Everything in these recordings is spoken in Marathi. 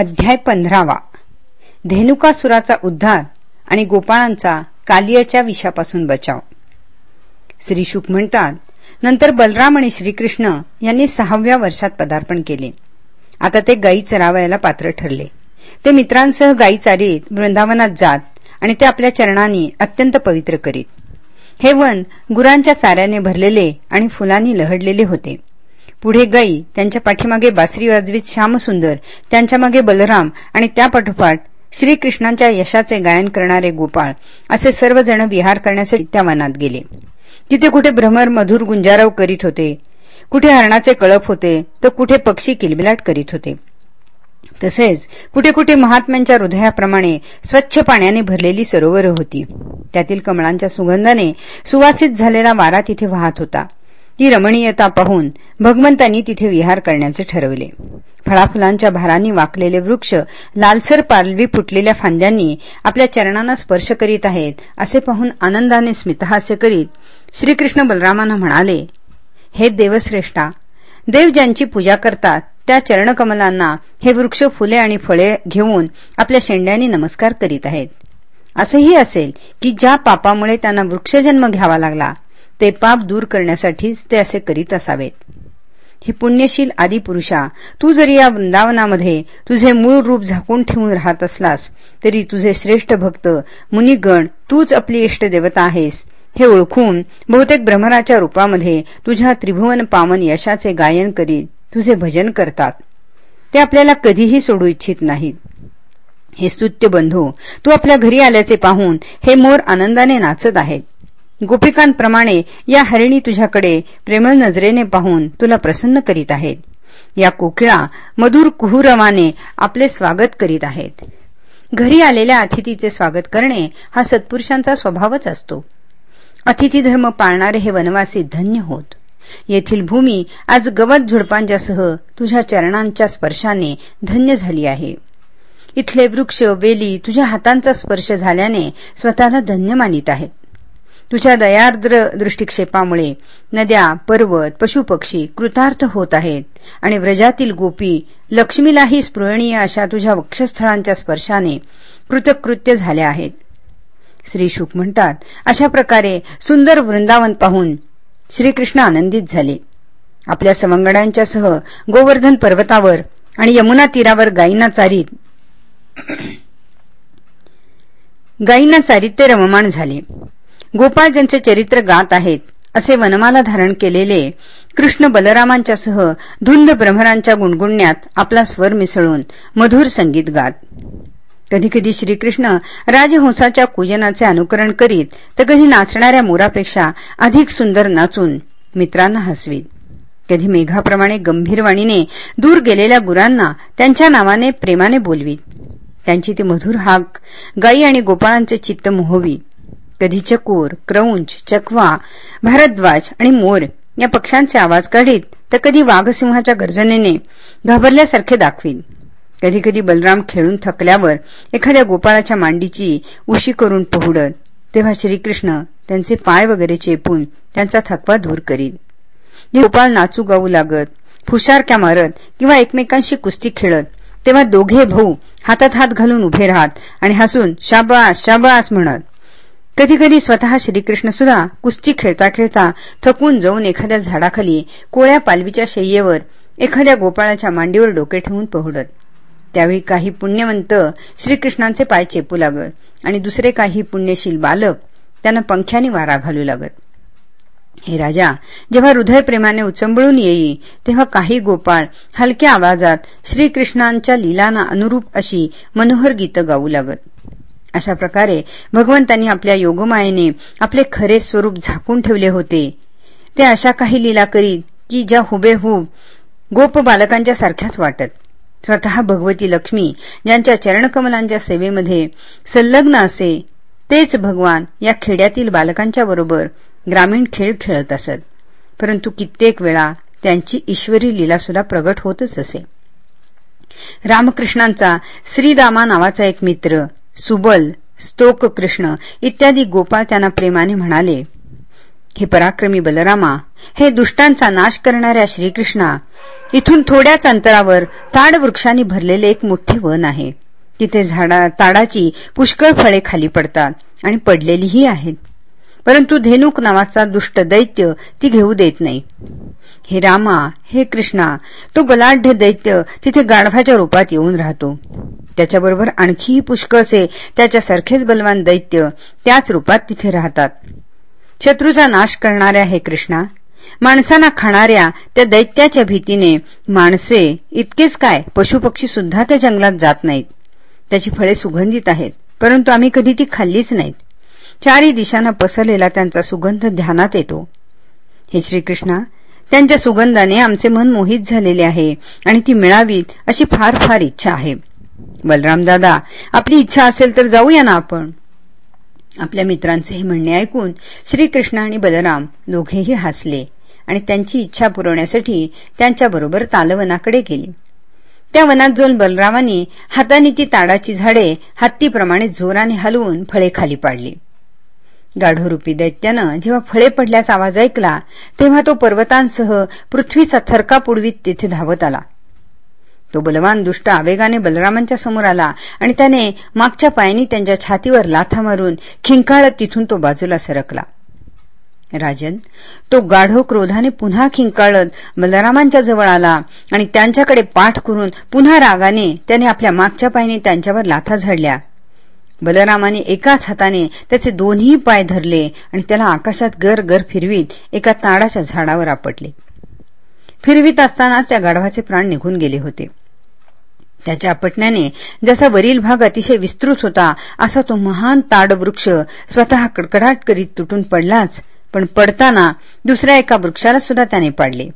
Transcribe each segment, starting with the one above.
अध्याय पंधरावा. धेनुकासुराचा उद्धार आणि गोपाळांचा कालियाच्या विषापासून बचाव. श्री शुक म्हणतात नंतर बलराम आणि श्रीकृष्ण यांनी सहाव्या वर्षात पदार्पण केले. आता ते गायी चरावयाला पात्र ठरले. ते मित्रांसह गायी चारीत वृंदावनात जात आणि ते आपल्या चरणांनी अत्यंत पवित्र करीत. हे वन गुरांच्या चाऱ्याने भरलेले आणि फुलांनी लहडलेले होते. पुढे गाई त्यांच्या पाठीमागे बासरी वाजवीत श्यामसुंदर त्यांच्या मागे बलराम आणि त्यापाठोपाठ श्रीकृष्णांच्या यशाचे गायन करणारे गोपाळ असे सर्वजण विहार करण्यासाठी त्या वनात गेले. तिथे कुठे भ्रमर मधुर गुंजारव करीत होते कुठे हरणाचे कळप होते तर कुठे पक्षी किलबिलाट करीत होते. तसेच कुठे कुठे महात्म्यांच्या हृदयाप्रमाणे स्वच्छ पाण्याने भरलेली सरोवर होती. त्यातील कमळांच्या सुगंधाने सुवासित झालेला वारा तिथे वाहत होता. ती रमणीयता पाहून भगवंतांनी तिथे विहार करण्याचे ठरवले. फळाफुलांच्या भारांनी वाकलेले वृक्ष लालसर पालवी फुटलेल्या फांद्यांनी आपल्या चरणांना स्पर्श करीत आहेत असे पाहून आनंदाने स्मितहास्य करीत श्रीकृष्ण बलरामांना म्हणाले हे देवश्रेष्ठा देव ज्यांची पूजा करतात त्या चरणकमलांना हे वृक्ष फुले आणि फळे घेऊन आपल्या शेंड्यांनी नमस्कार करीत आहेत. असंही असेल की ज्या पापामुळे त्यांना वृक्षजन्म घ्यावा लागला ते पाप दूर करण्यासाठीच ते असे करीत असावेत. ही पुण्यशील आदिपुरुषा तू जरी या वृंदावनामध्ये तुझे मूळ रूप झाकून ठेवून राहत असलास तरी तुझे श्रेष्ठ भक्त मुनिगण तूच आपली इष्टदेवता आहेस. हे ओळखून बहुतेक भ्रमराच्या रूपामध्ये तुझ्या त्रिभुवन पावन यशाचे गायन करीत तुझे भजन करतात. ते आपल्याला कधीही सोडू इच्छित नाहीत. हे स्तुत्य बंधू तू आपल्या घरी आल्याचे पाहून हे मोर आनंदाने नाचत आहेत. गोपिकांप्रमाणे या हरिणी तुझ्याकडे प्रेमळ नजरेने पाहून तुला प्रसन्न करीत आहेत. या कोकिळा मधुर कुहुरवाने आपले स्वागत करीत आहेत. घरी आलेल्या अतिथीचे स्वागत करणे हा सत्पुरुषांचा स्वभावच असतो. अतिथी धर्म पाळणारे हे वनवासी धन्य होत. येथील भूमी आज गवत झुडपांच्यासह तुझ्या चरणांच्या स्पर्शाने धन्य झाली आहे. इथले वृक्ष वेली तुझ्या हातांचा स्पर्श झाल्याने स्वतःला धन्य मानित आहेत. तुझ्या दयार्द्र दृष्टिक्षेपामुळे नद्या पर्वत पशुपक्षी कृतार्थ होत आहेत. आणि व्रजातील गोपी लक्ष्मीलाही स्पृहणीय अशा तुझ्या वक्षस्थळांच्या स्पर्शाने कृतकृत्य झाल्या आहेत. श्री शुक म्हणतात अशा प्रकारे सुंदर वृंदावन पाहून श्रीकृष्ण आनंदित झाले. आपल्या सवंगड्यांच्या सह गोवर्धन पर्वतावर आणि यमुना तीरावर गायींना चारीत गायींना चारीत ते रममाण झाले. गोपाळ ज्यांचे चरित्र गात आहेत असे वनमाला धारण केलेले कृष्ण बलरामांच्या सह धुंद भ्रमरांच्या गुणगुणण्यात आपला स्वर मिसळून मधुर संगीत गात. कधीकधी श्रीकृष्ण राजहंसाच्या पूजनाचे अनुकरण करीत तर कधी नाचणाऱ्या मोरापेक्षा अधिक सुंदर नाचून मित्रांना हसवीत. कधी मेघाप्रमाणे गंभीरवाणीने दूर गेलेल्या गुरांना त्यांच्या नावाने प्रेमाने बोलवीत. त्यांची ती मधुर हाक गायी आणि गोपाळांचे चित्त मोहवी कधी चकोर क्रौंच चकवा भारद्वाज आणि मोर या पक्ष्यांचे आवाज काढीत तर कधी वाघसिंहाच्या गर्जनेने घाबरल्यासारखे दाखवीन. कधी कधी बलराम खेळून थकल्यावर एखाद्या गोपाळाच्या मांडीची उशी करून पोहडत तेव्हा श्रीकृष्ण त्यांचे पाय वगैरे चेपून त्यांचा थकवा दूर करीत. गोपाळ नाचू गाऊ लागत फुशारक्या मारत किंवा एकमेकांशी कुस्ती खेळत तेव्हा दोघे भाऊ हातात हात घालून उभे राहत आणि हसून शाबास शाबास म्हणत. कधी कधी स्वतः श्रीकृष्ण सुद्धा कुस्ती खेळता खेळता थकून जाऊन एखाद्या झाडाखाली कोळ्या पालवीच्या शय्येवर एखाद्या गोपाळाच्या मांडीवर डोके ठेवून पोहडत. त्यावेळी काही पुण्यवंत श्रीकृष्णांचे पाय चेपू लागत आणि दुसरे काही पुण्यशील बालक त्यांना पंख्याने वारा घालू लागत. हे राजा जेव्हा हृदयप्रेमाने उचंबळून येई तेव्हा काही गोपाळ हलक्या आवाजात श्रीकृष्णांच्या लीलांना अनुरूप अशी मनोहर गीतं गाऊ लागत. अशा प्रकारे भगवंतांनी आपल्या योगमायेने आपले खरे स्वरूप झाकून ठेवले होते. ते अशा काही लीला करीत की ज्या हुबेहूब गोप बालकांच्या सारख्याच वाटत. स्वतः भगवती लक्ष्मी ज्यांच्या चरणकमलांच्या सेवेमध्ये संलग्न असे तेच भगवान या खेड्यातील बालकांच्या बरोबर ग्रामीण खेळ खेळत असत. परंतु कित्येक वेळा त्यांची ईश्वरी लीला सुद्धा प्रगट होतच असे. रामकृष्णांचा श्रीदामा नावाचा एक मित्र सुबल स्तोक कृष्ण इत्यादी गोपाळ त्यांना प्रेमाने म्हणाले हे पराक्रमी बलरामा हे दुष्टांचा नाश करणाऱ्या श्रीकृष्णा इथून थोड्याच अंतरावर ताड वृक्षांनी भरलेले एक मोठे वन आहे. तिथे झाडा ताडाची पुष्कळ फळे खाली पडतात आणि पडलेलीही आहेत. परंतु धेनुक नावाचा दुष्ट दैत्य ती घेऊ देत नाही. हे रामा हे कृष्णा तो बलाढ्य दैत्य तिथे गाढवाच्या रूपात येऊन राहतो. त्याच्याबरोबर आणखीही पुष्कळसे त्याच्यासारखेच बलवान दैत्य त्याच रूपात तिथे राहतात. शत्रूचा नाश करणाऱ्या हे कृष्णा माणसांना खाणाऱ्या त्या दैत्याच्या भीतीने माणसे इतकेच काय पशुपक्षी सुद्धा त्या जंगलात जात नाहीत. त्याची फळे सुगंधित आहेत परंतु आम्ही कधी ती खाल्लीच नाहीत. चारी दिशांना पसरलेला त्यांचा सुगंध ध्यानात येतो. हे श्रीकृष्णा त्यांच्या सुगंधाने आमचे मन मोहित झालेले आहे आणि ती मिळावीत अशी फार फार इच्छा आहे. बलराम दादा आपली इच्छा असेल तर जाऊया ना आपण. आपल्या मित्रांचे हे म्हणणे ऐकून श्रीकृष्ण आणि बलराम दोघेही हसले आणि त्यांची इच्छा पुरवण्यासाठी त्यांच्याबरोबर तालवनाकडे गेले. त्या वनात जाऊन बलरामानी हाताने ती ताडाची झाडे हत्तीप्रमाणे जोराने हलवून फळे खाली पाडली. गाढोरूपी दैत्यानं जेव्हा फळे पडल्याचा आवाज ऐकला तेव्हा तो पर्वतांसह पृथ्वीचा थरका पुडवीत तिथे धावत आला. तो बलवान दुष्ट आवेगाने बलरामांच्या समोर आला आणि त्याने मागच्या पायांनी त्यांच्या छातीवर लाथा मारून खिंकाळत तिथून तो बाजूला सरकला. राजन तो गाढो क्रोधाने पुन्हा खिंकाळत बलरामांच्या जवळ आला आणि त्यांच्याकडे पाठ करून पुन्हा रागाने त्याने आपल्या मागच्या पायाने त्यांच्यावर लाथा झाडल्या. बलरामाने एकाच हाताने त्याचे दोन्ही पाय धरले आणि त्याला आकाशात गर गर फिरवीत एका ताडाच्या झाडावर आपटले. फिरवीत असतानाच त्या गाढवाचे प्राण निघून गेले होते. त्याच्या अपटण्याने जसा वरील भाग अतिशय विस्तृत होता असा तो महान ताडवृक्ष स्वतः कडकडाट करीत तुटून पडलाच पण पडताना दुसऱ्या एका वृक्षाला सुद्धा त्याने पाडले.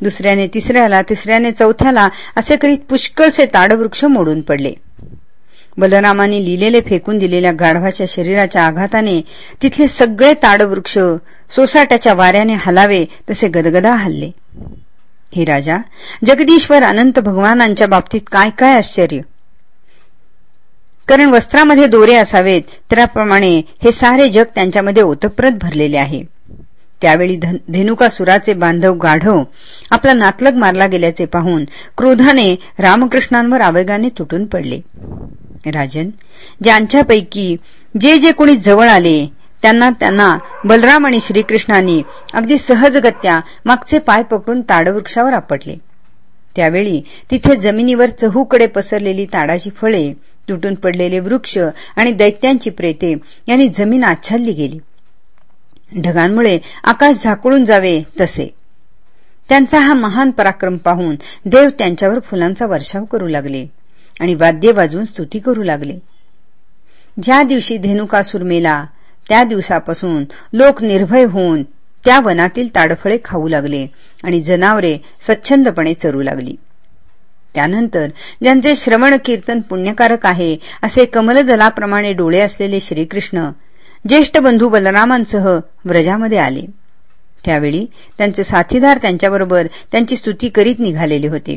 दुसऱ्याने तिसऱ्याला तिसऱ्याने चौथ्याला असे करीत पुष्कळसे ताडवृक्ष मोडून पडले. बलरामाने लिलेले फेकून दिलेल्या गाढवाच्या शरीराच्या आघाताने तिथले सगळे ताडवृक्ष सोसाट्याच्या वाऱ्याने हलावे तसे गदगदा हल्ले. हे राजा जगदीश्वर अनंत भगवानांच्या बाबतीत काय काय आश्चर्य? कारण वस्त्रामध्ये दोरे असावेत त्याप्रमाणे हे सारे जग त्यांच्यामध्ये ओतप्रत भरलेले आहे. त्यावेळी धेनुकासुराचे बांधव गाढव आपला नातलग मारला गेल्याचे पाहून क्रोधाने रामकृष्णांवर आवेगाने तुटून पडले. राजन ज्यांच्यापैकी जे जे कोणी जवळ आले त्यांना त्यांना बलराम आणि श्रीकृष्णांनी अगदी सहजगत्या मागचे पाय पकडून ताडवृक्षावर आपटले. त्यावेळी तिथे जमिनीवर चहूकडे पसरलेली ताडाची फळे तुटून पडलेले वृक्ष आणि दैत्यांची प्रेते यांनी जमीन आच्छादली गेली. ढगांमुळे आकाश झाकळून जावे तसे. त्यांचा हा महान पराक्रम पाहून देव त्यांच्यावर फुलांचा वर्षाव करू लागले आणि वाद्य वाजवून स्तुती करू लागले. ज्या दिवशी धेनुकासूर मेला त्या दिवसापासून लोक निर्भय होऊन त्या वनातील ताडफळे खाऊ लागले आणि जनावरे स्वच्छंदपणे चरू लागली. त्यानंतर ज्यांचे श्रवण कीर्तन पुण्यकारक आहे असे कमलदलाप्रमाणे डोळे असलेले श्रीकृष्ण ज्येष्ठ बंधू बलरामांसह व्रजामध्ये आले. त्यावेळी त्यांचे साथीदार त्यांच्याबरोबर त्यांची स्तुती करीत निघालेले होते.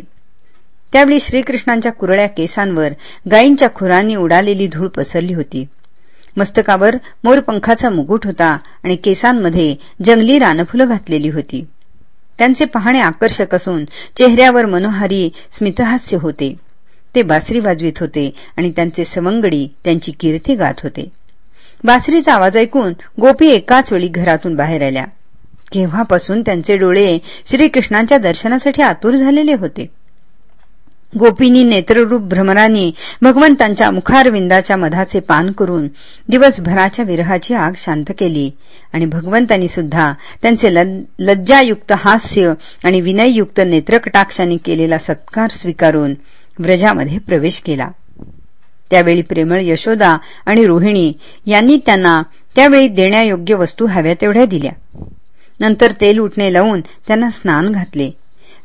त्यावेळी श्रीकृष्णांच्या कुरळ्या केसांवर गायींच्या खुरांनी उडालेली धूळ पसरली होती. मस्तकावर मोरपंखाचा मुकुट होता आणि केसांमध्ये जंगली रानफुलं घातलेली होती. त्यांचे पाहणे आकर्षक असून चेहऱ्यावर मनोहारी स्मितहास्य होते. ते बासरी वाजवित होते आणि त्यांचे सवंगडी त्यांची कीर्ती गात होते. बासरीचा आवाज ऐकून गोपी एकाच वेळी घरातून बाहेर आल्या. केव्हापासून त्यांचे डोळे श्रीकृष्णांच्या दर्शनासाठी आतुर झालेले होते. गोपीनी नेत्ररूप भ्रमरांनी भगवंतांच्या मुखारविंदाच्या मधाचे पान करून दिवसभराच्या विरहाची आग शांत केली. आणि भगवंतांनी सुद्धा त्यांचे लज्जायुक्त हास्य आणि विनययुक्त नेत्रकटाक्षांनी केलेला सत्कार स्वीकारून व्रजामध्ये प्रवेश केला. त्यावेळी प्रेमळ यशोदा आणि रोहिणी यांनी त्यांना त्यावेळी देण्यायोग्य वस्तू हव्या तेवढ्या दिल्या. नंतर तेल उठणे लावून त्यांना स्नान घातले.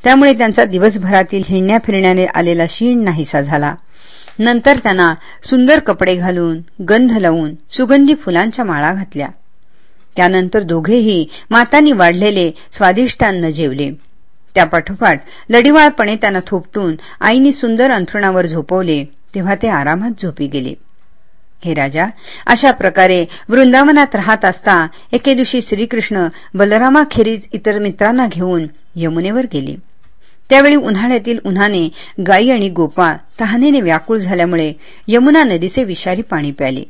त्यामुळे त्यांचा दिवसभरातील हिंडण्या फिरण्याने आलेला शीण नाहीसा झाला. नंतर त्यांना सुंदर कपडे घालून गंध लावून सुगंधी फुलांच्या माळा घातल्या. त्यानंतर दोघेही मातांनी वाढलेले स्वादिष्टांना जेवले. त्यापाठोपाठ लढीवाळपणे त्यांना थोपटून आईनी सुंदर अंथरुणावर झोपवले तेव्हा ते आरामात झोपी गेले. हे राजा अशा प्रकारे वृंदावनात राहत असता एके दिवशी श्रीकृष्ण बलरामाखेरीज इतर मित्रांना घेऊन यमुनेवर गेले. त्यावेळी उन्हाळ्यातील उन्हाने गायी आणि गोपाळ तहानेने व्याकुळ झाल्यामुळे यमुना नदीचे विषारी पाणी प्याले.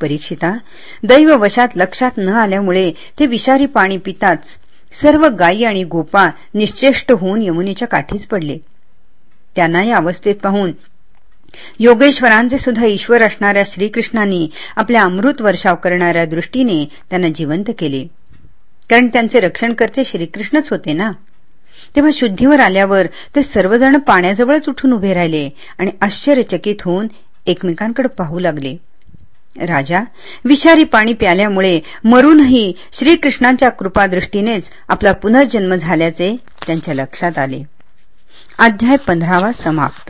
परीक्षिता दैववशात लक्षात न आल्यामुळे ते विषारी पाणी पिताच सर्व गायी आणि गोपाळ निश्चेष्ट होऊन यमुनेच्या काठीच पडले. त्यांना या अवस्थेत पाहून योगेश्वरांचे सुद्धा ईश्वर असणाऱ्या श्रीकृष्णांनी आपल्या अमृत वर्षाव करणाऱ्या दृष्टीने त्यांना जिवंत केले. कारण त्यांचे रक्षण करते श्रीकृष्णच होते ना? तेव्हा शुद्धीवर आल्यावर ते सर्वजण पाण्याजवळच उठून उभे राहिले आणि आश्चर्यचकित होऊन एकमेकांकडे पाहू लागले. राजा विषारी पाणी प्याल्यामुळे मरूनही श्रीकृष्णांच्या कृपादृष्टीनेच आपला पुनर्जन्म झाल्याचे त्यांच्या लक्षात आले. अध्याय पंधरावा समाप्त.